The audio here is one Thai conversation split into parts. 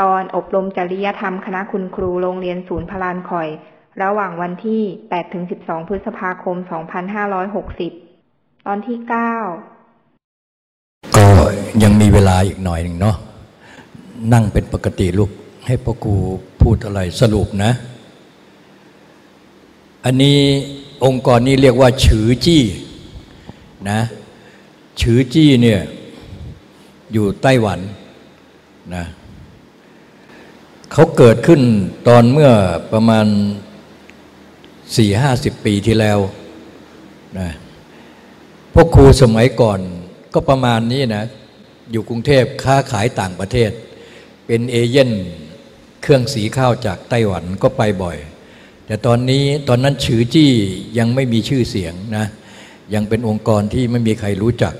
ตอนอบรมจริยธรรมคณะคุณครูโรงเรียนศูนย์พลานคอย ระหว่างวันที่ 8-12 พฤษภาคม 2560 ตอนที่ 9 ก็ยังมีเวลาอีกหน่อยหนึ่งเนาะ นั่งเป็นปกติลูก ให้พ่อครูพูดอะไรสรุปนะ อันนี้องค์กรนี้เรียกว่าฉือจี้นะฉือจี้เนี่ยอยู่ไต้หวันนะ เขาเกิดขึ้นตอนเมื่อประมาณสี่ห้าสิบปีที่แล้วนะพวกครูสมัยก่อนก็ประมาณนี้นะ อยู่กรุงเทพค้าขายต่างประเทศ เป็นเอเย่นเครื่องสีข้าวจากไต้หวันก็ไปบ่อย แต่ตอนนี้ตอนนั้นฉือจี้ยังไม่มีชื่อเสียงนะ ยังเป็นองค์กรที่ไม่มีใครรู้จัก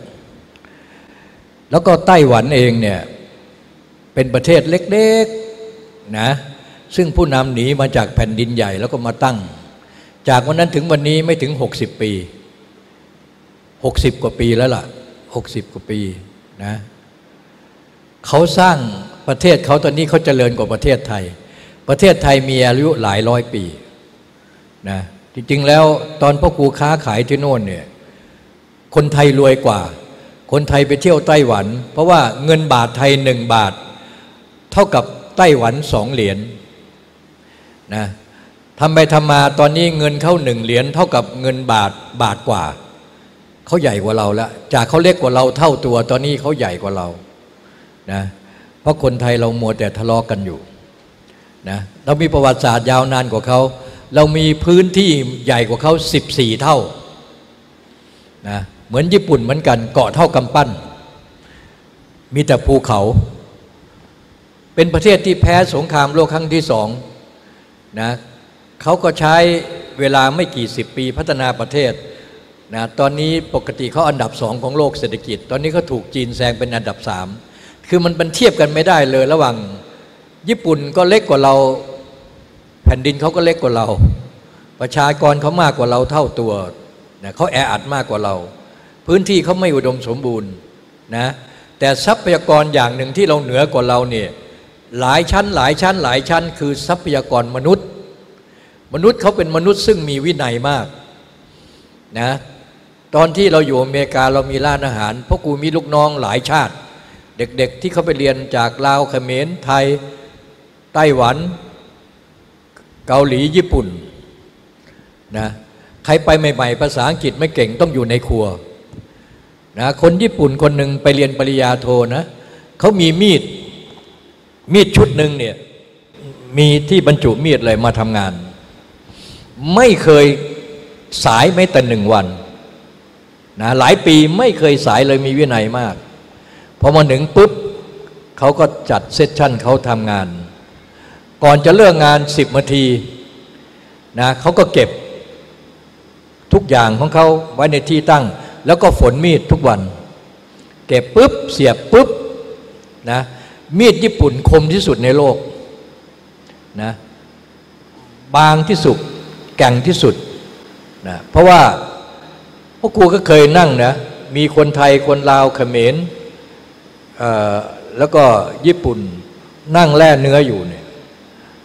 แล้วก็ไต้หวันเองเนี่ย เป็นประเทศเล็ก ๆ นะซึ่งผู้นำหนีมาจากแผ่นดินใหญ่แล้วก็มาตั้ง จากวันนั้นถึงวันนี้ไม่ถึง 60 ปี 60 กว่าปีแล้วล่ะ 60 กว่าปีนะเขาสร้างประเทศเขาตอนนี้เขาเจริญกว่าประเทศไทย ประเทศไทยมีอายุหลายร้อยปีนะจริงๆแล้วตอนพ่อครูค้าขายที่โน่นเนี่ยคนไทยรวยกว่า คนไทยไปเที่ยวไต้หวัน เพราะว่าเงินบาทไทยหนึ่งบาท เท่ากับ ไต้หวันสองเหรียญนะทำไปทำมาตอนนี้เงินเข้าหนึ่งเหรียญเท่ากับเงินบาทบาทกว่า เขาใหญ่กว่าเราแล้วจากเขาเล็กกว่าเราเท่าตัว ตอนนี้เขาใหญ่กว่าเรานะเพราะคนไทยเรามัวแต่ทะเลาะกกันอยู่นะเรามีประวัติศาสตร์ยาวนานกว่าเขา เรามีพื้นที่ใหญ่กว่าเขา 14 เท่านะเหมือนญี่ปุ่นเหมือนกันเกาะเท่ากำปั้น มีแต่ภูเขา เป็นประเทศที่แพ้สงครามโลกครั้งที่สองนะเขาก็ใช้เวลาไม่กี่สิบปีพัฒนาประเทศนะตอนนี้ปกติเขาอันดับสองของโลกเศรษฐกิจ ตอนนี้เขาถูกจีนแซงเป็นอันดับสามคือมันเป็นเทียบกันไม่ได้เลยระหว่างญี่ปุ่นก็เล็กกว่าเราแผ่นดินเขาก็เล็กกว่าเรา ประชากรเขามากกว่าเราเท่าตัวนะเขาแออัดมากกว่าเรา พื้นที่เขาไม่อุดมสมบูรณ์นะแต่ทรัพยากรอย่างหนึ่งที่เราเหนือกว่าเราเนี่ย หลายชั้นหลายชั้นหลายชั้น คือทรัพยากรมนุษย์ มนุษย์เขาเป็นมนุษย์ซึ่งมีวินัยมากนะตอนที่เราอยู่อเมริกาเรามีร้านอาหารพวกกูมีลูกน้องหลายชาติ เด็กๆที่เขาไปเรียนจากลาวเขมรไทยไต้หวัน เกาหลีญี่ปุ่นนะใครไปใหม่ๆภาษาอังกฤษไม่เก่งต้องอยู่ในครัวนะคนญี่ปุ่นคนหนึ่งไปเรียนปริญญาโทนะเขามีมีด มีดชุดหนึ่งเนี่ยมีที่บรรจุมีดเลยมาทำงาน ไม่เคยสายไม่แต่หนึ่งวันนะหลายปีไม่เคยสายเลยมีวินัยมากพอมาถึงปุ๊บเขาก็จัดเซสชั่นเขาทำงาน ก่อนจะเลิกงานสิบนาทีนะเขาก็เก็บทุกอย่างของเขาไว้ในที่ตั้ง แล้วก็ฝนมีดทุกวัน เก็บปุ๊บเสียบปุ๊บนะ มีดญี่ปุ่นคมที่สุดในโลกนะบางที่สุดแก่งที่สุดนะเพราะว่าพวกกูก็เคยนั่งนะมีคนไทยคนลาวเขมรแล้วก็ญี่ปุ่นนั่งแล่เนื้ออยู่เนี่ย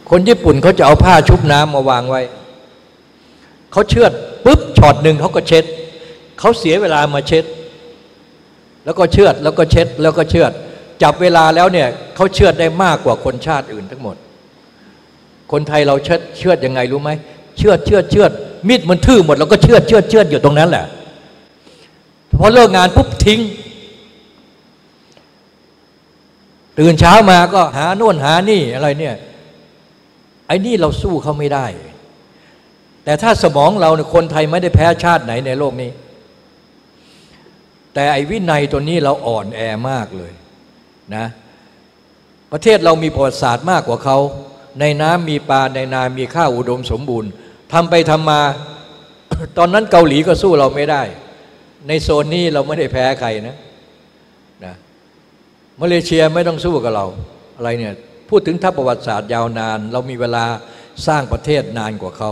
คนญี่ปุ่นเขาจะเอาผ้าชุบน้ำมาวางไว้เขาเชือดปุ๊บช็อตหนึ่งเขาก็เช็ดเขาเสียเวลามาเช็ด แล้วก็เชือดแล้วก็เช็ดแล้วก็เชือด จับเวลาแล้วเนี่ยเขาเชื่อได้มากกว่าคนชาติอื่นทั้งหมด คนไทยเราเชื่อเชื่อยังไงรู้ไหมเชื่อเชื่อเชื่อมีดมันทื่อหมดเราก็เชื่อเชื่อเชื่ออยู่ตรงนั้นแหละพอเลิกงานปุ๊บทิ้ง ตื่นเช้ามาก็หาโน่นหานี่อะไรเนี่ยไอ้นี่เราสู้เขาไม่ได้ แต่ถ้าสมองเราเนี่ยคนไทยไม่ได้แพ้ชาติไหนในโลกนี้ แต่ไอ้วินัยตัวนี้เราอ่อนแอมากเลย นะประเทศเรามีประวัติศาสตร์มากกว่าเขาในน้ำมีปลาในนามีข้าวอุดมสมบูรณ์ทำไปทำมา ตอนนั้นเกาหลีก็สู้เราไม่ได้ ในโซนนี้เราไม่ได้แพ้ใครนะนะมาเลเซียไม่ต้องสู้กับเราอะไรเนี่ยพูดถึงทัพประวัติศาสตร์ยาวนาน เรามีเวลาสร้างประเทศนานกว่าเขา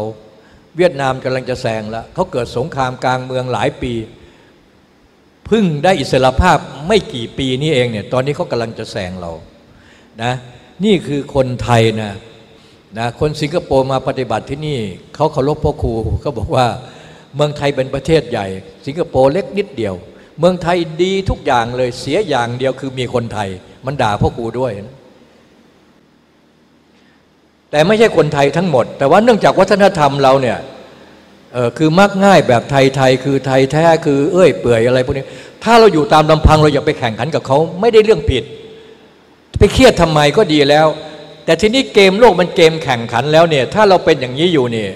เวียดนามกำลังจะแซงแล้วเขาเกิดสงครามกลางเมืองหลายปี พิ่งได้อิสรภาพไม่กี่ปีนี้เองเนี่ยตอนนี้เขากำลังจะแซงเรานะนี่คือคนไทยนะนะคนสิงคโปร์มาปฏิบัติที่นี่เขาเคารพพ่อครูเขาบอกว่าเมืองไทยเป็นประเทศใหญ่ สิงคโปร์เล็กนิดเดียว เมืองไทยดีทุกอย่างเลยเสียอย่างเดียวคือมีคนไทย มันด่าพ่อครูด้วยนะแต่ไม่ใช่คนไทยทั้งหมด แต่ว่าเนื่องจากวัฒนธรรมเราเนี่ย เออคือมักง่ายแบบไทยๆคือไทยแท้คือเอ้ยเปื่อยอะไรพวกนี้ ถ้าเราอยู่ตามลำพังเราอย่าไปแข่งขันกับเขาไม่ได้เรื่องผิด ไปเครียดทำไมก็ดีแล้ว แต่ทีนี้เกมโลกมันเกมแข่งขันแล้วเนี่ย ถ้าเราเป็นอย่างนี้อยู่เนี่ย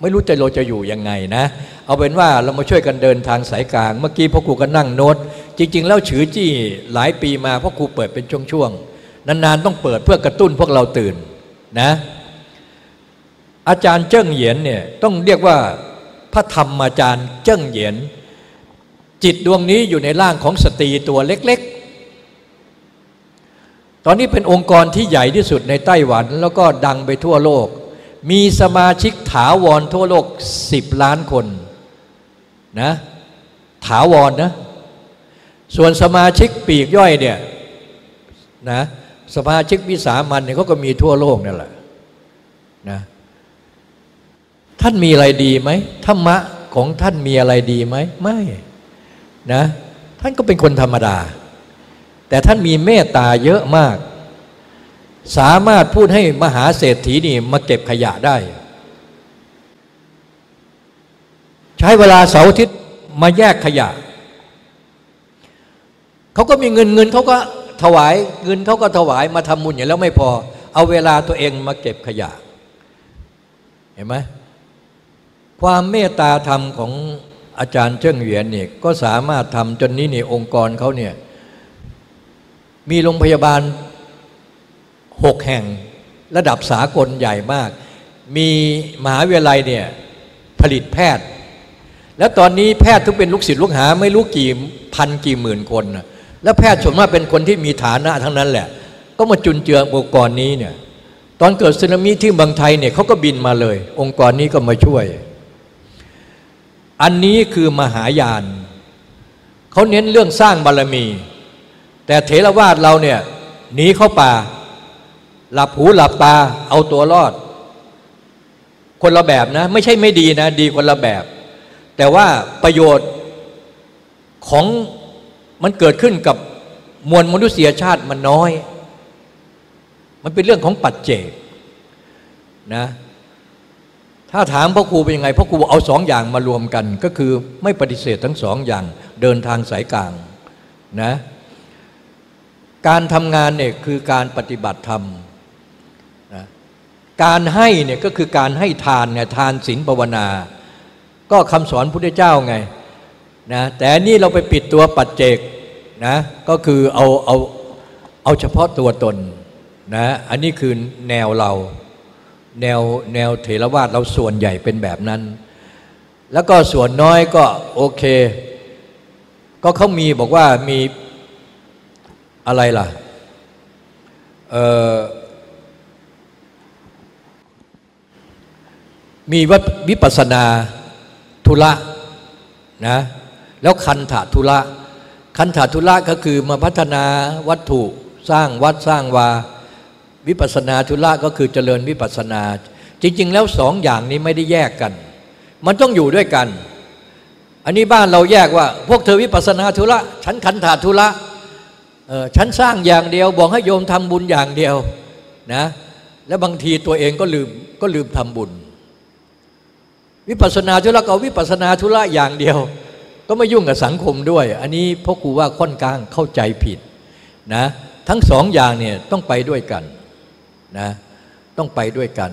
ไม่รู้จะเราจะอยู่ยังไงนะ เอาเป็นว่าเรามาช่วยกันเดินทางสายกลาง เมื่อกี้พ่อครูก็นั่งโน้ต จริง ๆ แล้วฉือจี้หลายปีมาพ่อครูเปิดเป็นช่วงๆนานๆต้องเปิดเพื่อกระตุ้นพวกเราตื่นนะ อาจารย์เจิ้งเหยียนเนี่ยต้องเรียกว่าพระธรรมอาจารย์เจิ้งเหยียน จิตดวงนี้อยู่ในร่างของสตรีตัวเล็กๆ ตอนนี้เป็นองค์กรที่ใหญ่ที่สุดในไต้หวันแล้วก็ดังไปทั่วโลก มีสมาชิกถาวรทั่วโลกสิบล้านคนนะถาวรนะส่วนสมาชิกปีกย่อยเนี่ยนะสมาชิกวิสามันเนี่ยเขาก็มีทั่วโลกนั่นแหละนะ ท่านมีอะไรดีไหมธรรมะของท่านมีอะไรดีไหมไม่นะท่านก็เป็นคนธรรมดา แต่ท่านมีเมตตาเยอะมาก สามารถพูดให้มหาเศรษฐีนี่มาเก็บขยะได้ ใช้เวลาเสาร์อาทิตย์มาแยกขยะเขาก็มีเงินเงินเขาก็ถวายเงินเขาก็ถวายมาทำบุญอย่างแล้วไม่พอ เอาเวลาตัวเองมาเก็บขยะ เห็นไหม ความเมตตาธรรมของอาจารย์เจิ้งเหวียนเนี่ยก็สามารถทำจนนี้นี่องค์กรเขาเนี่ยมีโรงพยาบาลหกแห่งระดับสากลใหญ่มาก มีมหาวิทยาลัยเนี่ยผลิตแพทย์ แล้วตอนนี้แพทย์ทุกเป็นลูกศิษย์ลูกหา ไม่รู้กี่พันกี่หมื่นคนนะแล้วแพทย์ส่วนมากเป็นคนที่มีฐานะทั้งนั้นแหละ ก็มาจุนเจือองค์กรนี้เนี่ยตอนเกิดสึนามิที่บางไทยเนี่ยเขาก็บินมาเลย องค์กรนี้ก็มาช่วย อันนี้คือมหายานเขาเน้นเรื่องสร้างบารมี แต่เถรวาทเราเนี่ยหนีเข้าป่า หลับหูหลับตาเอาตัวรอด คนละแบบนะ ไม่ใช่ไม่ดีนะ ดีคนละแบบ แต่ว่าประโยชน์ของมันเกิดขึ้นกับมวลมนุษยชาติมันน้อย มันเป็นเรื่องของปัจเจกนะ ถ้าถามพ่อครูเป็นยังไงพ่อครูเอาสองอย่างมารวมกัน ก็คือไม่ปฏิเสธทั้งสองอย่างเดินทางสายกลางนะการทำงานเนี่ยคือการปฏิบัติธรรมนะการให้เนี่ยก็คือการให้ทานเนี่ยทานศีลภาวนา ก็คำสอนพุทธเจ้าไงนะแต่นี่เราไปปิดตัวปัจเจกนะก็คือเอาเอาเอาเฉพาะตัวตนนะอันนี้คือแนวเรา แนวแนวเถรวาทเราส่วนใหญ่เป็นแบบนั้น แล้วก็ส่วนน้อยก็โอเค ก็เขามีบอกว่ามีอะไรล่ะมีวิปัสนาธุระนะแล้วคันถาธุระคันถาธุระก็คือมาพัฒนาวัตถุสร้างวัดสร้างวา วิปัสนาธุระก็คือเจริญวิปัสนา จริง ๆ แล้วสองอย่างนี้ไม่ได้แยกกัน มันต้องอยู่ด้วยกัน อันนี้บ้านเราแยกว่า พวกเธอวิปัสนาธุระฉันคันถาธุระฉันสร้างอย่างเดียว บอกให้โยมทำบุญอย่างเดียวนะแล้วบางทีตัวเองก็ลืมก็ลืมทำบุญ วิปัสนาธุระก็วิปัสนาธุระอย่างเดียว ก็ไม่ยุ่งกับสังคมด้วย อันนี้พ่อครูว่าค่อนข้างเข้าใจผิดนะทั้งสองอย่างเนี่ยต้องไปด้วยกัน นะต้องไปด้วยกัน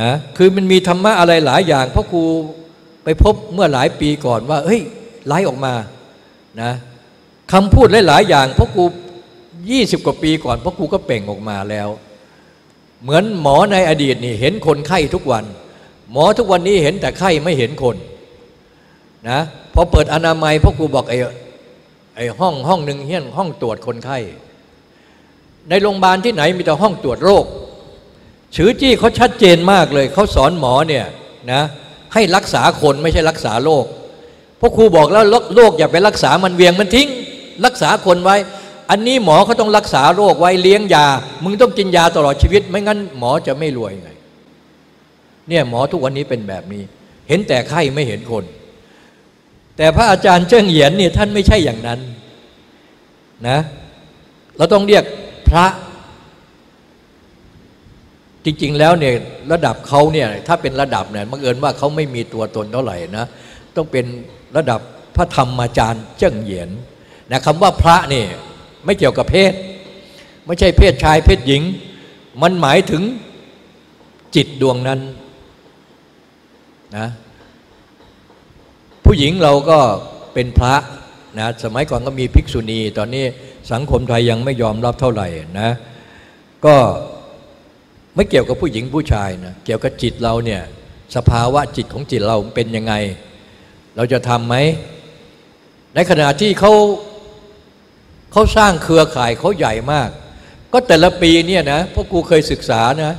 นะคือมันมีธรรมะอะไรหลายอย่างพ่อครูไปพบเมื่อหลายปีก่อนว่าเฮ้ยไล่ออกมานะคำพูดหลายๆอย่างพ่อครูยี่สิบกว่าปีก่อนพ่อครูก็เป่งออกมาแล้ว เหมือนหมอในอดีตนี่เห็นคนไข้ทุกวัน หมอทุกวันนี้เห็นแต่ไข้ไม่เห็นคนนะพอเปิดอนามัยพ่อครูบอกไอ้ไอ้ห้องห้องหนึ่งเฮี้ยนห้องตรวจคนไข้ ในโรงพยาบาลที่ไหนมีแต่ห้องตรวจโรคชือจี้เขาชัดเจนมากเลยเขาสอนหมอเนี่ยนะให้รักษาคนไม่ใช่รักษาโรคพ่อครูบอกแล้วโรคอย่าไปรักษามันเวียงมันทิ้ง รักษาคนไว้ อันนี้หมอเขาต้องรักษาโรคไว้เลี้ยงยา มึงต้องกินยาตลอดชีวิต ไม่งั้นหมอจะไม่รวยไงเนี่ยหมอทุกวันนี้เป็นแบบนี้ เห็นแต่ไข้ไม่เห็นคน แต่พระอาจารย์เจิ้งเหยียนเนี่ยท่านไม่ใช่อย่างนั้นนะเราต้องเรียก พระ จริงๆแล้วเนี่ยระดับเขาเนี่ยถ้าเป็นระดับเนี่ยบังเอิญว่าเขาไม่มีตัวตนเท่าไหร่นะต้องเป็นระดับพระธรรมอาจารย์เจิ้งเหยียนนะคำว่าพระเนี่ยไม่เกี่ยวกับเพศ ไม่ใช่เพศชายเพศหญิง มันหมายถึงจิตดวงนั้นนะผู้หญิงเราก็เป็นพระนะสมัยก่อนก็มีภิกษุณี ตอนนี้ สังคมไทยยังไม่ยอมรับเท่าไหร่นะก็ไม่เกี่ยวกับผู้หญิงผู้ชายนะเกี่ยวกับจิตเราเนี่ยสภาวะจิตของจิตเราเป็นยังไง เราจะทำไหมในขณะที่เขาเขาสร้างเครือข่ายเขาใหญ่มาก ก็แต่ละปีเนี่ยนะพวกกูเคยศึกษานะ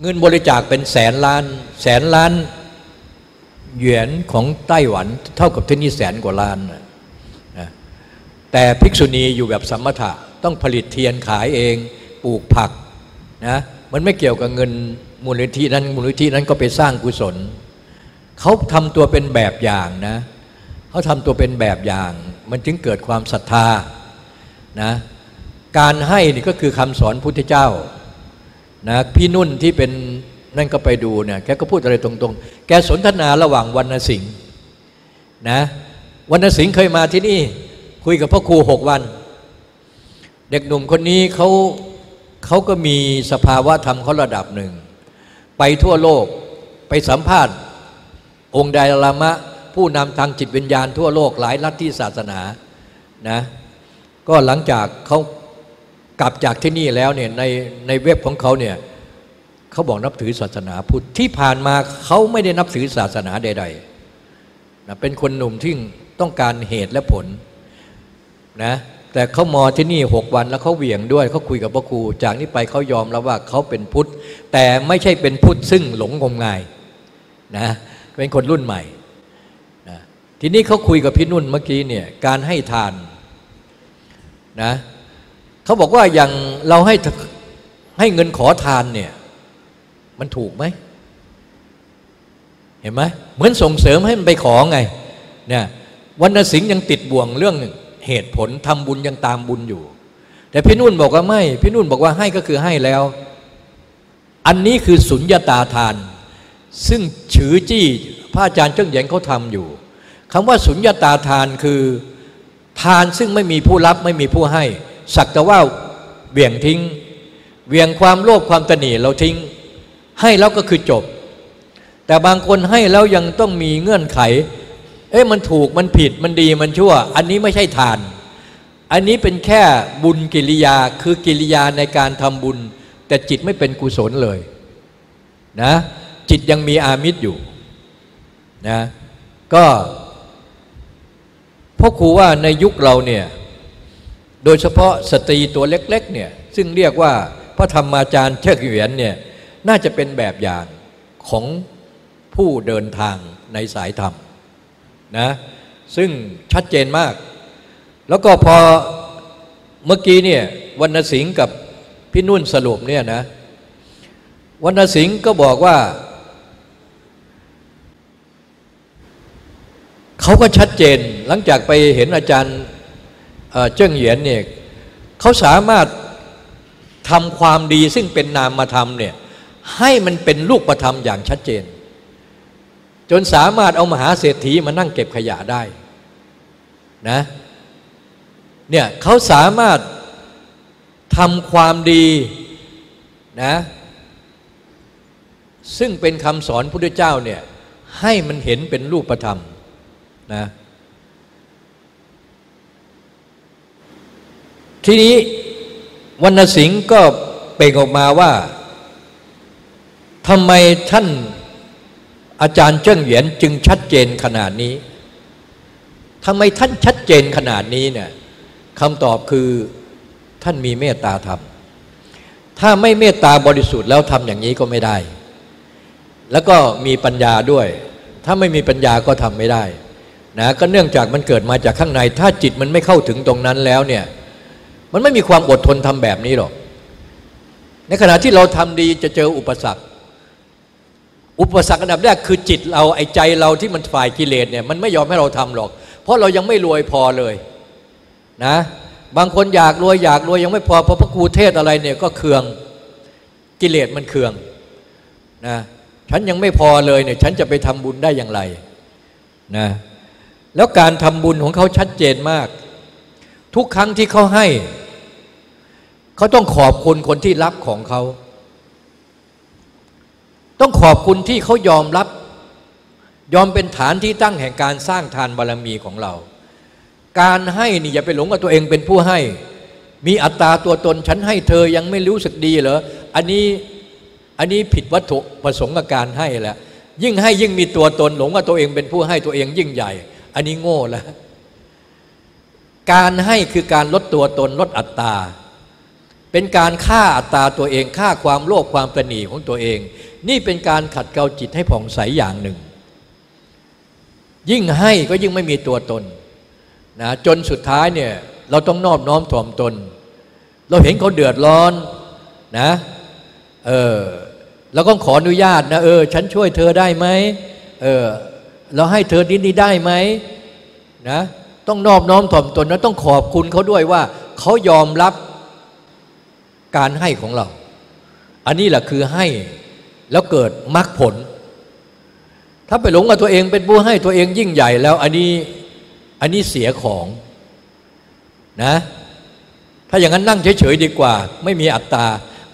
เงินบริจาคเป็นแสนล้าน แสนล้าน เหรียญของไต้หวันเท่ากับที่นี่แสนกว่าล้านนะ แต่ภิกษุณีอยู่แบบสมถะต้องผลิตเทียนขายเองปลูกผักนะมันไม่เกี่ยวกับเงินมูลนิธินั้นมูลนิธินั้นก็ไปสร้างกุศลเขาทำตัวเป็นแบบอย่างนะเขาทำตัวเป็นแบบอย่าง มันจึงเกิดความศรัทธานะการให้นี่ก็คือคำสอนพุทธเจ้านะพี่นุ่นที่เป็นนั่นก็ไปดูเนี่ยแกก็พูดอะไรตรงๆ แกสนทนาระหว่างวรรณสิงห์นะวรรณสิงห์เคยมาที่นี่ คุยกับพ่อครูหกวัน เด็กหนุ่มคนนี้เขาเขาก็มีสภาวะธรรมเขาระดับหนึ่ง ไปทั่วโลกไปสัมภาษณ์ องค์ไดลามะ ผู้นำทางจิตวิญญาณทั่วโลกหลายลัทธิศาสนานะก็หลังจากเขากลับจากที่นี่แล้วเนี่ยในในเว็บของเขาเนี่ยเขาบอกนับถือศาสนาพุทธที่ผ่านมาเขาไม่ได้นับถือศาสนาใดๆนะเป็นคนหนุ่มที่ต้องการเหตุและผล นะแต่เขามอที่นี่หกวันแล้วเขาเหวี่ยงด้วยเขาคุยกับพระครู จากนี้ไปเขายอมแล้วว่าเขาเป็นพุทธ แต่ไม่ใช่เป็นพุทธซึ่งหลงงมงายนะเป็นคนรุ่นใหม่นะทีนี้เขาคุยกับพี่นุ่นเมื่อกี้เนี่ยการให้ทานนะเขาบอกว่าอย่างเราให้ให้เงินขอทานเนี่ยมันถูกไหมเห็นไหมเหมือนส่งเสริมให้มันไปขอไงเนี่ยวันสิงห์ยังติดบ่วงเรื่อง เหตุผลทำบุญยังตามบุญอยู่ แต่พี่นุ่นบอกว่าไม่ พี่นุ่นบอกว่าให้ก็คือให้แล้ว อันนี้คือสุญญาตาทาน ซึ่งฉือจี้พระอาจารย์เจ้าเหยียนเขาทำอยู่คำว่าสุญญาตาทานคือทานซึ่งไม่มีผู้รับไม่มีผู้ให้ สักแต่ว่าเบี่ยงทิ้งเบี่ยงความโลภความตนีเราทิ้ง ให้แล้วก็คือจบ แต่บางคนให้แล้วยังต้องมีเงื่อนไข เอ๊ะมันถูกมันผิดมันดีมันชั่ว อันนี้ไม่ใช่ทาน อันนี้เป็นแค่บุญกิริยาคือกิริยาในการทำบุญ แต่จิตไม่เป็นกุศลเลยนะจิตยังมีอามิตรอยู่นะก็พ่อครูว่าในยุคเราเนี่ยโดยเฉพาะสตรีตัวเล็กๆเนี่ยซึ่งเรียกว่าพระธรรมาจารย์เชิดเหวียนเนี่ยน่าจะเป็นแบบอย่างของผู้เดินทางในสายธรรม นะซึ่งชัดเจนมาก แล้วก็พอเมื่อกี้เนี่ยวรรณสิงห์กับพี่นุ่นสรุปเนี่ยนะวรรณสิงห์ก็บอกว่า เขาก็ชัดเจนหลังจากไปเห็นอาจารย์เจิ้งเหยียนเนี่ยเขาสามารถทำความดีซึ่งเป็นนามธรรมเนี่ยให้มันเป็นลูกประธรรมอย่างชัดเจน จนสามารถเอามหาเศรษฐีมานั่งเก็บขยะได้นะเนี่ยเขาสามารถทำความดีนะซึ่งเป็นคำสอนพุทธเจ้าเนี่ยให้มันเห็นเป็นรูปธรรมนะทีนี้วรรณสิงห์ก็เป่งออกมาว่าทำไมท่าน อาจารย์เจิ้งเหวียนจึงชัดเจนขนาดนี้ทำไมท่านชัดเจนขนาดนี้เนี่ยคำตอบคือท่านมีเมตตาธรรม ถ้าไม่เมตตาบริสุทธิ์แล้วทำอย่างนี้ก็ไม่ได้ แล้วก็มีปัญญาด้วย ถ้าไม่มีปัญญาก็ทำไม่ได้นะก็เนื่องจากมันเกิดมาจากข้างใน ถ้าจิตมันไม่เข้าถึงตรงนั้นแล้วเนี่ยมันไม่มีความอดทนทำแบบนี้หรอก ในขณะที่เราทำดีจะเจออุปสรรค อุปสรรคอันดับแรกคือจิตเราไอ้ใจเราที่มันฝ่ายกิเลสเนี่ยมันไม่ยอมให้เราทำหรอก เพราะเรายังไม่รวยพอเลยนะบางคนอยากรวยอยากรวยยังไม่พอพอพระครูเทศอะไรเนี่ยก็เคืองกิเลสมันเคืองนะฉันยังไม่พอเลยเนี่ยฉันจะไปทำบุญได้อย่างไรนะแล้วการทำบุญของเขาชัดเจนมาก ทุกครั้งที่เขาให้ เขาต้องขอบคุณคนที่รับของเขา ต้องขอบคุณที่เขายอมรับ ยอมเป็นฐานที่ตั้งแห่งการสร้างทานบารมีของเรา การให้นี่อย่าไปหลงกับตัวเองเป็นผู้ให้ มีอัตตาตัวตนฉันให้เธอยังไม่รู้สึกดีเหรออันนี้อันนี้ผิดวัตถุประสงค์กับการให้แล้วยิ่งให้ยิ่งมีตัวตนหลงว่าตัวเองเป็นผู้ให้ตัวเองยิ่งใหญ่ อันนี้โง่แล้วการให้คือการลดตัวตนลดอัตตา เป็นการฆ่าอัตตาตัวเองฆ่าความโลภความตนีของตัวเอง นี่เป็นการขัดเกลาจิตให้ผ่องใสอย่างหนึ่ง ยิ่งให้ก็ยิ่งไม่มีตัวตนนะจนสุดท้ายเนี่ยเราต้องนอบน้อมถ่อมตน เราเห็นเขาเดือดร้อนนะเออเราก็ขออนุญาตนะเออฉันช่วยเธอได้ไหมเออเราให้เธอดินนี้ได้ไหมนะต้องนอบน้อมถ่อมตนนะต้องขอบคุณเขาด้วยว่าเขายอมรับการให้ของเรา อันนี้แหละคือให้ แล้วเกิดมรรคผล ถ้าไปหลงกับตัวเองเป็นผู้ให้ตัวเองยิ่งใหญ่แล้วอันนี้อันนี้เสียของนะถ้าอย่างนั้นนั่งเฉยๆดีกว่า ไม่มีอัตตา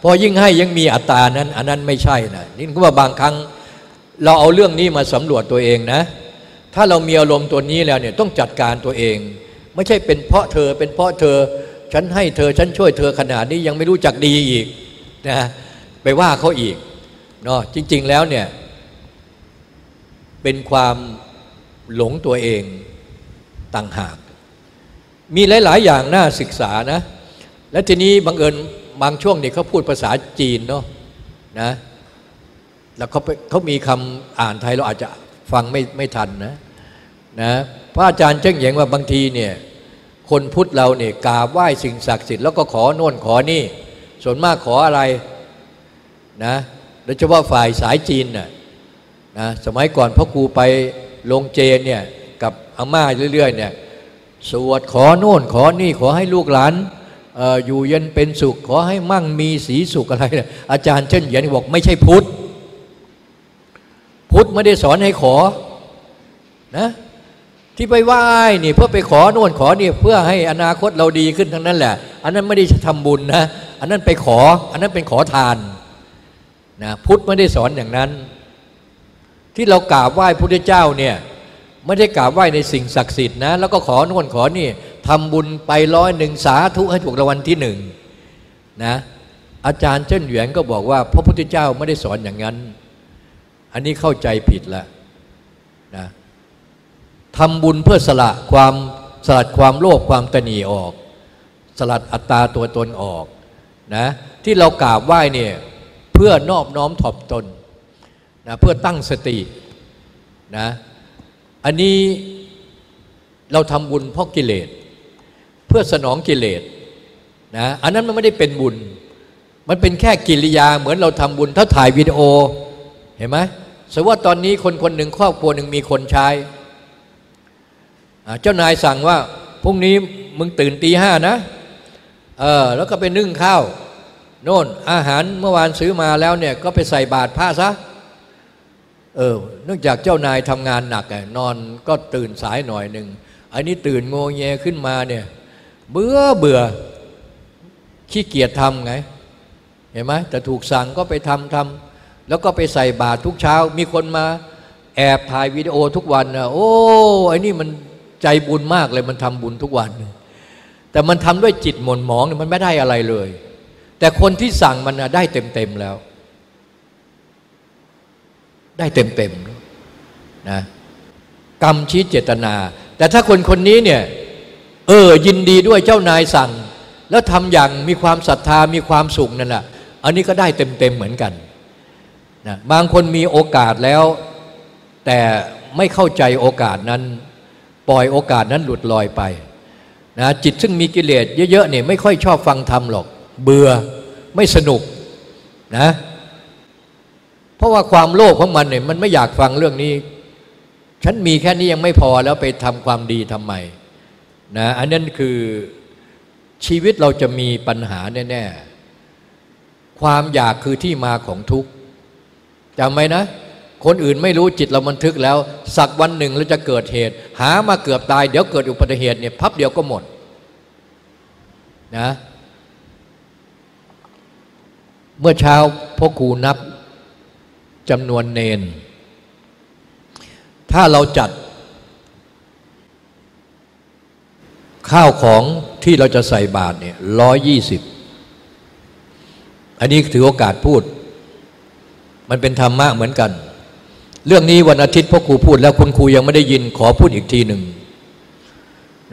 พอยิ่งให้ยังมีอัตตานั้น อันนั้นไม่ใช่นะนี่ก็ว่าบางครั้งเราเอาเรื่องนี้มาสำรวจตัวเองนะ ถ้าเรามีอารมณ์ตัวนี้แล้วเนี่ยต้องจัดการตัวเอง ไม่ใช่เป็นเพราะเธอเป็นเพราะเธอ ฉันให้เธอฉันช่วยเธอขนาดนี้ยังไม่รู้จักดีอีกนะไปว่าเขาอีก เนาะจริง ๆแล้วเนี่ยเป็นความหลงตัวเองต่างหาก มีหลาย ๆ อย่างน่าศึกษานะ และทีนี้บังเอิญบางช่วงเนี่ยเขาพูดภาษาจีนเนาะนะแล้วเขาเขามีคำอ่านไทยเราอาจจะฟังไม่ไม่ทันนะนะพระอาจารย์เจ้งเหยงว่าบางทีเนี่ยคนพุทธเราเนี่ยกราบไหว้สิ่งศักดิ์สิทธิ์แล้วก็ขอโน่นขอนี่ ส่วนมากขออะไรนะ โดยเฉพาะฝ่ายสายจีนน่ะนะสมัยก่อนพ่อครูไปลงเจนเนี่ยกับอาม่าเรื่อยๆเนี่ยสวดขอโน่นขอนี่ขอให้ลูกหลานอยู่เย็นเป็นสุข ขอให้มั่งมีสีสุขอะไรอาจารย์เช่นเยียนบอกไม่ใช่พุทธ พุทธไม่ได้สอนให้ขอนะที่ไปไหว้นี่เพื่อไปขอโน่นขอนี่เพื่อให้อนาคตเราดีขึ้นทั้งนั้นแหละ อันนั้นไม่ได้ทำบุญนะ อันนั้นไปขอ อันนั้นเป็นขอทาน นะพุทธไม่ได้สอนอย่างนั้น ที่เรากราบไหว้พุทธเจ้าเนี่ยไม่ได้กราบไหว้ในสิ่งศักดิ์สิทธิ์นะแล้วก็ขอโน่นขอนี่ทำบุญไปร้อยหนึ่งสาธุให้ถูกรางวัลที่หนึ่งนะอาจารย์เจิ้นเหวียนก็บอกว่า พระพุทธเจ้าไม่ได้สอนอย่างนั้น อันนี้เข้าใจผิดแล้วนะทำบุญเพื่อสละความสลัดความโลภความตนีออก สลัดอัตตาตัวตนออกนะที่เรากราบไหว้เนี่ย เพื่อนอบน้อมถ่อมตนนะเพื่อตั้งสตินะอันนี้เราทำบุญเพราะกิเลส เพื่อสนองกิเลสนะอันนั้นมันไม่ได้เป็นบุญ มันเป็นแค่กิริยาเหมือนเราทำบุญถ้าถ่ายวิดีโอเห็นไหมสมมติว่าตอนนี้คนคนหนึ่งครอบครัวหนึ่งมีคนใช้เจ้านายสั่งว่าพรุ่งนี้มึงตื่นตีห้านะเออแล้วก็ไปนึ่งข้าว โน่นอาหารเมื่อวานซื้อมาแล้วเนี่ยก็ไปใส่บาตรผ้าซะเออเนื่องจากเจ้านายทำงานหนักไงนอนก็ตื่นสายหน่อยหนึ่งอันนี้ตื่นโงเงยขึ้นมาเนี่ยเบื่อเบื่อขี้เกียจทำไงเห็นไหมแต่ถูกสั่งก็ไปทำทำแล้วก็ไปใส่บาตรทุกเช้า มีคนมาแอบถ่ายวิดีโอทุกวันนะโอ้ไอ้นี่มันใจบุญมากเลยมันทำบุญทุกวัน แต่มันทำด้วยจิตหม่นหมองมันไม่ได้อะไรเลย แต่คนที่สั่งมันได้เต็มเต็มแล้ว ได้เต็มเต็มนะกรรมชี้เจตนา แต่ถ้าคนคนนี้เนี่ยเออยินดีด้วยเจ้านายสั่ง แล้วทำอย่างมีความศรัทธามีความสุขนั่นแหละอันนี้ก็ได้เต็มๆเหมือนกันนะบางคนมีโอกาสแล้ว แต่ไม่เข้าใจโอกาสนั้น ปล่อยโอกาสนั้นหลุดลอยไปนะจิตซึ่งมีกิเลสเยอะๆเนี่ยไม่ค่อยชอบฟังธรรมหรอก เบื่อไม่สนุกนะเพราะว่าความโลภของมันเนี่ยมันไม่อยากฟังเรื่องนี้ ฉันมีแค่นี้ยังไม่พอแล้วไปทำความดีทำไมนะอันนั้นคือชีวิตเราจะมีปัญหาแน่ๆความอยากคือที่มาของทุกข์จำไหมนะ คนอื่นไม่รู้จิตเราบันทึกแล้ว สักวันหนึ่งเราจะเกิดเหตุ หามาเกือบตาย เดี๋ยวเกิดอุบัติเหตุเนี่ยพับเดียวก็หมดนะ เมื่อเช้าพ่อครูนับจำนวนเนน ถ้าเราจัด ข้าวของที่เราจะใส่บาตรเนี่ยร้อยยี่สิบอันนี้ถือโอกาสพูด มันเป็นธรรมะเหมือนกัน เรื่องนี้วันอาทิตย์พ่อครูพูดแล้วคุณครูยังไม่ได้ยินขอพูดอีกทีหนึ่ง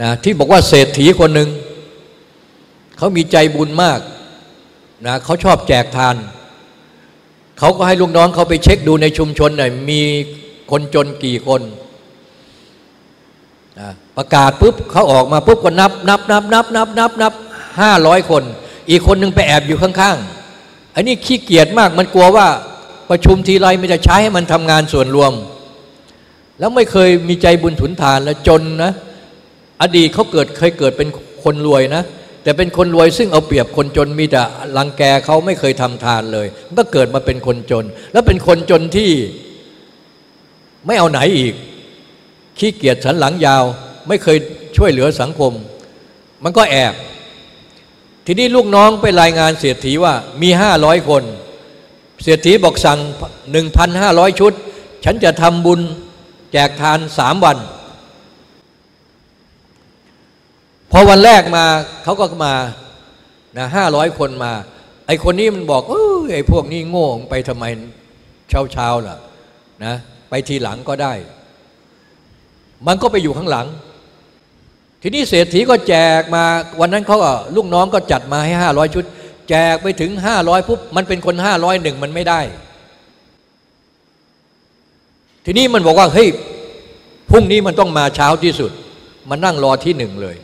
นะที่บอกว่าเศรษฐีคนหนึ่งเขามีใจบุญมาก นะเขาชอบแจกทาน เขาก็ให้ลูกน้องเขาไปเช็คดูในชุมชนหน่อยมีคนจนกี่คนนะประกาศปุ๊บเขาออกมาปุ๊บก็นับนับนับนับนับนับนับห้าร้อยคน อีกคนหนึ่งไปแอบอยู่ข้างๆ อันนี้ขี้เกียจมากมันกลัวว่าประชุมทีไรมันจะใช้ให้มันทำงานส่วนรวม แล้วไม่เคยมีใจบุญถุนทานแล้วจนนะ อดีตเขาเกิดเคยเกิดเป็นคนรวยนะ แต่เป็นคนรวยซึ่งเอาเปรียบคนจนมีแต่รังแกเขาไม่เคยทำทานเลยก็เกิดมาเป็นคนจน แล้วเป็นคนจนที่ไม่เอาไหนอีก ขี้เกียจสันหลังยาว ไม่เคยช่วยเหลือสังคม มันก็แอบ ทีนี้ลูกน้องไปรายงานเสียถีว่ามีห้าร้อยคนเสียถีบอกสั่งหนึ่งพันห้าร้อยชุด ฉันจะทำบุญแจกทานสามวัน พอวันแรกมาเขาก็มานะห้าร้อยคนมา ไอคนนี้มันบอกเออไอพวกนี้โง่ไปทำไมเช้าเช้าล่ะนะไปทีหลังก็ได้ มันก็ไปอยู่ข้างหลัง ทีนี้เศรษฐีก็แจกมาวันนั้นเขาก็ลูกน้องก็จัดมาให้ห้าร้อยชุด แจกไปถึงห้าร้อยปุ๊บมันเป็นคนห้าร้อยหนึ่งมันไม่ได้ ทีนี้มันบอกว่าเฮ้ยพรุ่งนี้มันต้องมาเช้าที่สุดมานั่งรอที่หนึ่งเลย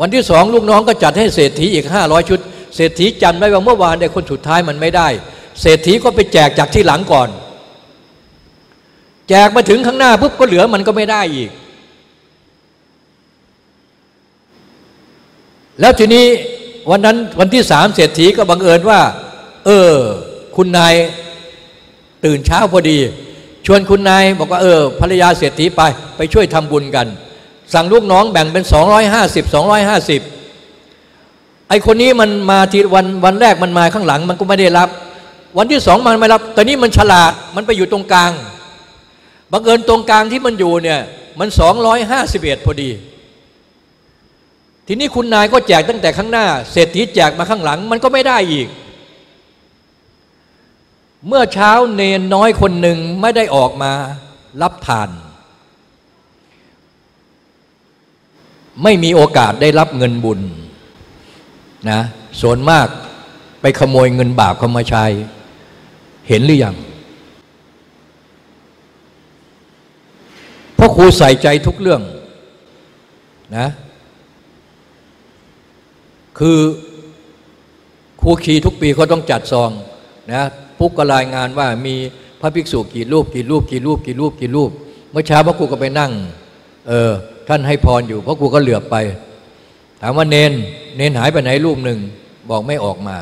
วันที่สองลูกน้องก็จัดให้เศรษฐีอีกห้าร้อยชุด เศรษฐีจำได้ว่าเมื่อวานในคนสุดท้ายมันไม่ได้ เศรษฐีก็ไปแจกจากที่หลังก่อน แจกมาถึงข้างหน้าปุ๊บก็เหลือมันก็ไม่ได้อีก แล้วทีนี้วันนั้นวันที่สามเศรษฐีก็บังเอิญว่า เออ คุณนายตื่นเช้าพอดี ชวนคุณนายบอกว่าเออภรรยาเศรษฐีไปไปช่วยทำบุญกัน สั่งลูกน้องแบ่งเป็น 250 250 ไอคนนี้มันมาทีวันวันแรกมันมาข้างหลัง มันก็ไม่ได้รับ วันที่สองมันไม่รับ แต่นี้มันฉลาดมันไปอยู่ตรงกลางบังเอิญตรงกลางที่มันอยู่เนี่ยมัน 251 พอดี ทีนี้คุณนายก็แจกตั้งแต่ข้างหน้า เศรษฐีแจกมาข้างหลัง มันก็ไม่ได้อีก เมื่อเช้าเนนน้อยคนหนึ่งไม่ได้ออกมารับทาน ไม่มีโอกาสได้รับเงินบุญนะส่วนมากไปขโมยเงินบาปเข้ามาใช้เห็นหรือยังเพราะครูใส่ใจทุกเรื่องนะคือครูขีทุกปีเขาต้องจัดซองนะปุ๊กก็รายงานว่ามีพระภิกษุกี่รูปกี่รูปกี่รูปกี่รูปกี่รูป เมื่อเช้าพระครูก็ไปนั่งเออ ท่านให้พรอยู่ เพราะกูก็เหลือบไป ถามว่าเนน เนนหายไปไหนรูปหนึ่ง บอกไม่ออกมา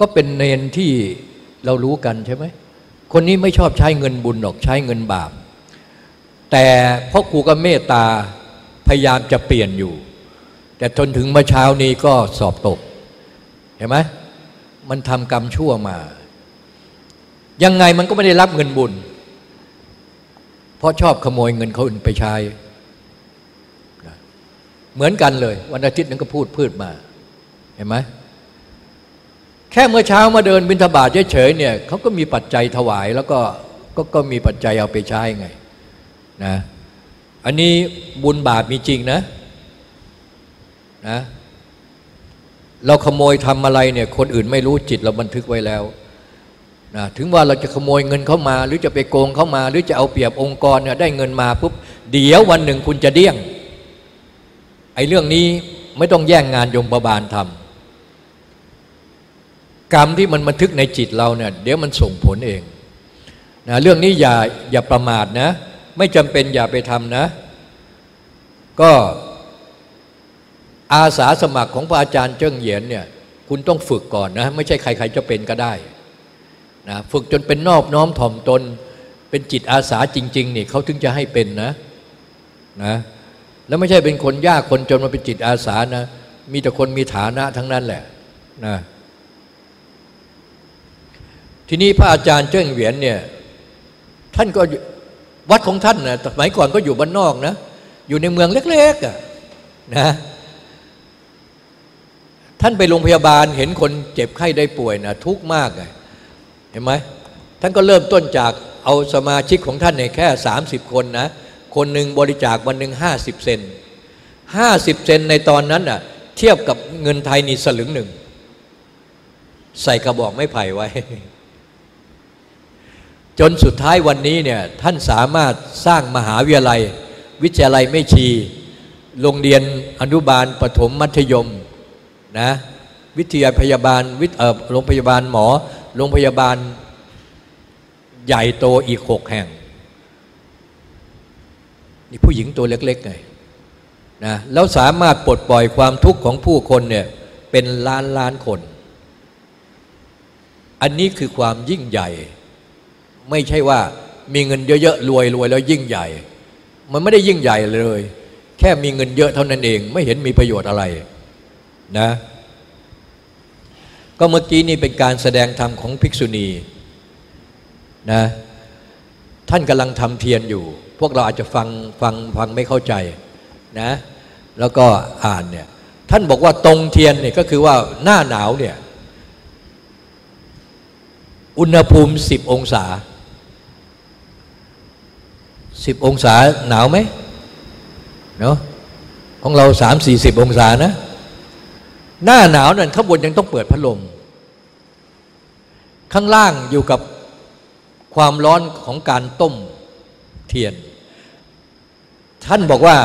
ก็เป็นเนนที่เรารู้กันใช่ไหม คนนี้ไม่ชอบใช้เงินบุญหรอกใช้เงินบาป แต่เพราะกูก็เมตตาพยายามจะเปลี่ยนอยู่ แต่ทนถึงเมื่อเช้านี้ก็สอบตก เห็นไหมมันทำกรรมชั่วมา ยังไงมันก็ไม่ได้รับเงินบุญ เพราะชอบขโมยเงินเขาอื่นไปใช้เหมือนกันเลย วันอาทิตย์นั้นก็พูดพืชมาเห็นไหมแค่เมื่อเช้ามาเดินบิณฑบาตเฉยๆเนี่ยเขาก็มีปัจจัยถวายแล้วก็ก็ก็มีปัจจัยเอาไปใช้ไงนะอันนี้บุญบาปมีจริงนะนะเราขโมยทำอะไรเนี่ยคนอื่นไม่รู้จิตเราบันทึกไว้แล้ว ถึงว่าเราจะขโมยเงินเข้ามา หรือจะไปโกงเข้ามา หรือจะเอาเปรียบองค์กรเนี่ยได้เงินมาปุ๊บเดี๋ยววันหนึ่งคุณจะเดี้ยงไอ้เรื่องนี้ไม่ต้องแย่งงานยมประบาลทำกรรมที่มันบันทึกในจิตเราเนี่ยเดี๋ยวมันส่งผลเองนะเรื่องนี้อย่าอย่าประมาทนะ ไม่จำเป็นอย่าไปทำนะ ก็อาสาสมัครของพระอาจารย์เจิ้งเหยียนเนี่ยคุณต้องฝึกก่อนนะ ไม่ใช่ใคร ๆ จะเป็นก็ได้ นะฝึกจนเป็นนอบน้อมถ่อมตน เป็นจิตอาสาจริงๆนี่เขาถึงจะให้เป็นนะนะแล้วไม่ใช่เป็นคนยากคนจนมาเป็นจิตอาสานะ มีแต่คนมีฐานะทั้งนั้นแหละนะทีนี้พระอาจารย์เจิ้งเหวียนเนี่ยท่านก็วัดของท่านนะสมัยก่อนก็อยู่บ้านนอกนะ อยู่ในเมืองเล็กๆอะนะท่านไปโรงพยาบาลเห็นคนเจ็บไข้ได้ป่วยนะทุกข์มากเลย ห็นไหมท่านก็เริ่มต้นจากเอาสมาชิกของท่านเนี่ยแค่ 30 คนนะ คนหนึ่งบริจาควันหนึ่งห้าสิบเซนห้าสิบเซนในตอนนั้นน่ะเทียบกับเงินไทยนี่สลึงหนึ่ง ใส่กระบอกไม้ไผ่ไว้ จนสุดท้ายวันนี้เนี่ยท่านสามารถสร้างมหาวิทยาลัย วิทยาลัยไม่ชีโรงเรียนอนุบาลปฐมมัธยมนะวิทยาพยาบาลวิทเออโรงพยาบาลหมอ โรงพยาบาลใหญ่โตอีกหกแห่ง นี่ผู้หญิงตัวเล็กๆไงนะแล้วสามารถปลดปล่อยความทุกข์ของผู้คนเนี่ยเป็นล้านล้านคน อันนี้คือความยิ่งใหญ่ ไม่ใช่ว่ามีเงินเยอะๆรวยรวยแล้วยิ่งใหญ่ มันไม่ได้ยิ่งใหญ่เลย แค่มีเงินเยอะเท่านั้นเอง ไม่เห็นมีประโยชน์อะไรนะ ก็เมื่อกี้นี่เป็นการแสดงธรรมของภิกษุณีนะท่านกำลังทำเทียนอยู่ พวกเราอาจจะฟังฟังฟังไม่เข้าใจนะแล้วก็อ่านเนี่ยท่านบอกว่าตรงเทียนเนี่ยก็คือว่าหน้าหนาวเนี่ยอุณหภูมิสิบองศาสิบองศาหนาวไหมเนาะของเราสามสี่สิบองศานะ หน้าหนาวนั่นข้างบนยังต้องเปิดพัดลม ข้างล่างอยู่กับความร้อนของการต้มเทียน ท่านบอกว่า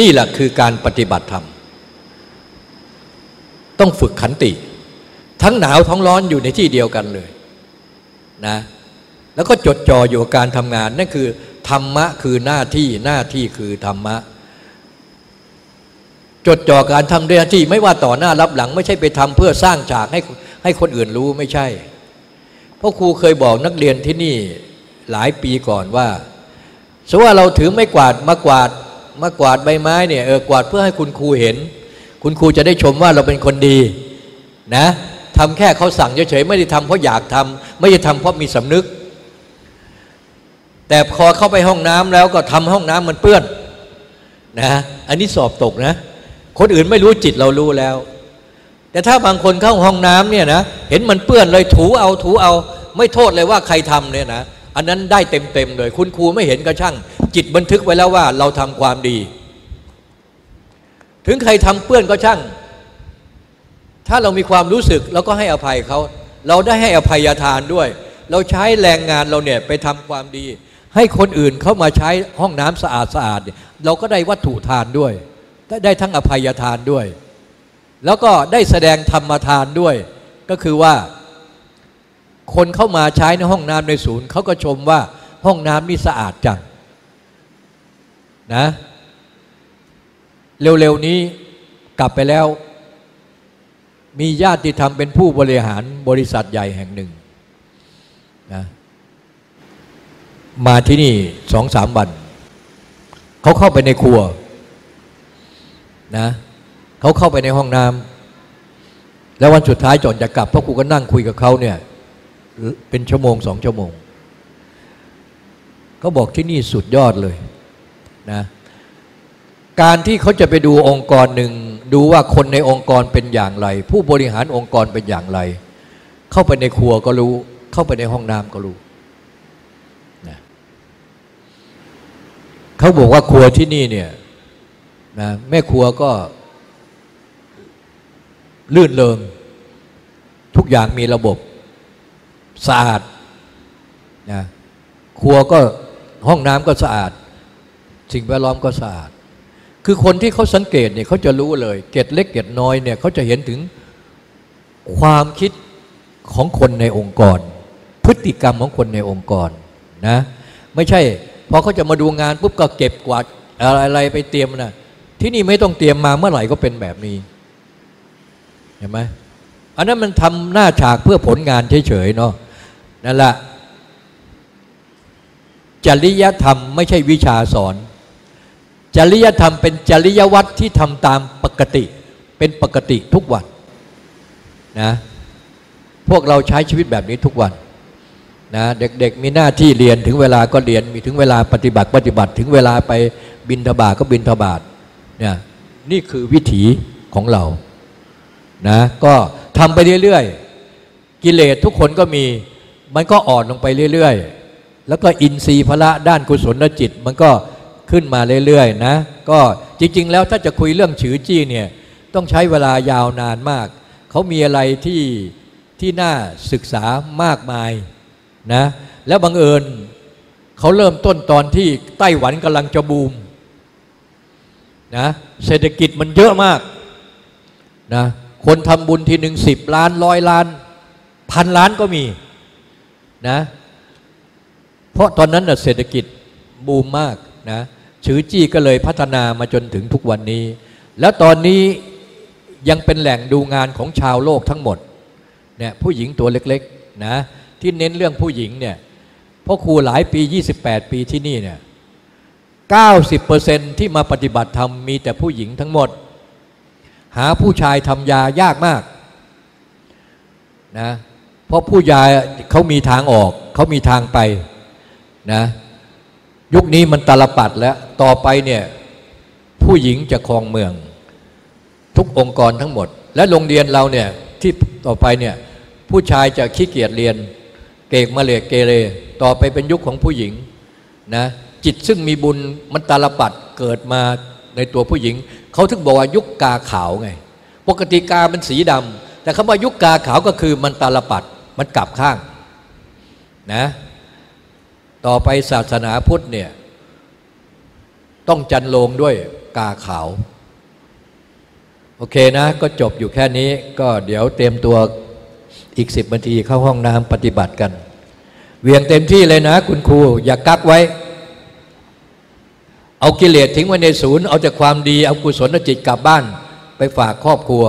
นี่แหละคือการปฏิบัติธรรม ต้องฝึกขันติ ทั้งหนาวทั้งร้อนอยู่ในที่เดียวกันเลยนะแล้วก็จดจ่ออยู่กับการทำงานนั่นคือธรรมะคือหน้าที่หน้าที่คือธรรมะ จดจ่อการทำหน้าที่ไม่ว่าต่อหน้ารับหลัง ไม่ใช่ไปทำเพื่อสร้างฉากให้ให้คนอื่นรู้ไม่ใช่ เพราะครูเคยบอกนักเรียนที่นี่หลายปีก่อนว่าสมมติว่าเราถือไม่กวาดมากวาดมากวาดใบไม้เนี่ยเออกวาดเพื่อให้คุณครูเห็น คุณครูจะได้ชมว่าเราเป็นคนดีนะทำแค่เขาสั่งเฉยๆไม่ได้ทำเพราะอยากทำไม่ได้ทำเพราะมีสำนึก แต่พอเข้าไปห้องน้ำแล้วก็ทำห้องน้ำมันเปื้อนนะอันนี้สอบตกนะ คนอื่นไม่รู้จิตเรารู้แล้ว แต่ถ้าบางคนเข้าห้องน้ำเนี่ยนะเห็นมันเปื้อนเลยถูเอาถูเอา ไม่โทษเลยว่าใครทำเนี่ยนะอันนั้นได้เต็มเต็มเลย คุณครูไม่เห็นก็ช่าง จิตบันทึกไว้แล้วว่าเราทำความดี ถึงใครทำเปื้อนก็ช่าง ถ้าเรามีความรู้สึกเราก็ให้อภัยเขาเราได้ให้อภัยทานด้วย เราใช้แรงงานเราเนี่ยไปทำความดี ให้คนอื่นเข้ามาใช้ห้องน้ำสะอาดสะอาดเราก็ได้วัตถุทานด้วย ได้ทั้งอภัยทานด้วย แล้วก็ได้แสดงธรรมทานด้วย ก็คือว่า คนเข้ามาใช้ในห้องน้ำในศูนย์เขาก็ชมว่าห้องน้ำนี่สะอาดจังนะเร็วๆนี้กลับไปแล้ว มีญาติธรรมเป็นผู้บริหารบริษัทใหญ่แห่งหนึ่งนะมาที่นี่สองสามวัน เขาเข้าไปในครัว นะเขาเข้าไปในห้องน้ำแล้ววันสุดท้ายจอนจะกลับพ่อครูก็นั่งคุยกับเขาเนี่ยเป็นชั่วโมงสองชั่วโมงเขาบอกที่นี่สุดยอดเลยนะการที่เขาจะไปดูองค์กรหนึ่งดูว่าคนในองค์กรเป็นอย่างไร ผู้บริหารองค์กรเป็นอย่างไร เข้าไปในครัวก็รู้ เข้าไปในห้องน้ำก็รู้นะเขาบอกว่าครัวที่นี่เนี่ย นะแม่ครัวก็ ลื่นเริงทุกอย่างมีระบบสะอาดนะครัวก็ห้องน้ำก็สะอาด สิ่งแวดล้อมก็สะอาด คือคนที่เขาสังเกตเนี่ยเขาจะรู้เลย เกตเล็กเกตน้อยเนี่ยเขาจะเห็นถึงความคิดของคนในองค์กร พฤติกรรมของคนในองค์กรนะไม่ใช่พอเขาจะมาดูงานปุ๊บก็เก็บกวาดอะไรไปเตรียมนะ ที่นี่ไม่ต้องเตรียมมาเมื่อไหร่ก็เป็นแบบนี้เห็นไหมอันนั้นมันทำหน้าฉากเพื่อผลงานเฉยๆเนาะนั่นแหละจริยธรรมไม่ใช่วิชาสอน จริยธรรมเป็นจริยวัตรที่ทำตามปกติ เป็นปกติทุกวันนะพวกเราใช้ชีวิตแบบนี้ทุกวันนะเด็กๆมีหน้าที่เรียนถึงเวลาก็เรียนมีถึงเวลาปฏิบัติปฏิบัติ ถึงเวลาไปบินทบาทก็บินทบาท เนี่ยนี่คือวิถีของเรานะก็ทำไปเรื่อยๆ กิเลสทุกคนก็มี มันก็อ่อนลงไปเรื่อยๆ แล้วก็อินทรีย์พละด้านกุศลจิต มันก็ขึ้นมาเรื่อยๆนะก็จริงๆ แล้วถ้าจะคุยเรื่องฉือจี้เนี่ยต้องใช้เวลายาวนานมาก เขามีอะไรที่ที่น่าศึกษามากมายนะแล้วบังเอิญเขาเริ่มต้นตอนที่ไต้หวันกำลังจะบูม นะเศรษฐกิจมันเยอะมากนะคนทำบุญทีหนึ่งสิบล้านร้อยล้าน พันล้านก็มีนะเพราะตอนนั้นเศรษฐกิจบูมมากนะชือจี้ก็เลยพัฒนามาจนถึงทุกวันนี้ แล้วตอนนี้ยังเป็นแหล่งดูงานของชาวโลกทั้งหมดเนี่ยผู้หญิงตัวเล็กๆนะที่เน้นเรื่องผู้หญิงเนี่ยพ่อครูหลายปี 28 ปีที่นี่เนี่ย 90%ที่มาปฏิบัติธรรมมีแต่ผู้หญิงทั้งหมด หาผู้ชายทำยายากมากนะเพราะผู้ยาเขามีทางออกเขามีทางไปนะยุคนี้มันตาลปัดแล้วต่อไปเนี่ยผู้หญิงจะครองเมือง ทุกองค์กรทั้งหมด และโรงเรียนเราเนี่ยที่ต่อไปเนี่ยผู้ชายจะขี้เกียจเรียน เกกมาเลกเกเรต่อไปเป็นยุคของผู้หญิงนะ จิตซึ่งมีบุญมันตาลปัดเกิดมาในตัวผู้หญิง เขาถึงบอกว่ายุคกาขาวไง ปกติกามันสีดำแต่คำว่ายุคกาขาวก็คือมันตาลปัดมันกลับข้างนะต่อไปศาสนาพุทธเนี่ยต้องจันโลงด้วยกาขาว โอเคนะ ก็จบอยู่แค่นี้ก็เดี๋ยวเตรียมตัวอีกสิบนาทีเข้าห้องน้ำปฏิบัติกัน เวียงเต็มที่เลยนะคุณครู อย่ากักไว้ เอากิเลสทิ้งไว้ในศูนย์ เอาแต่ความดี เอากุศลจิตกลับบ้าน ไปฝากครอบครัว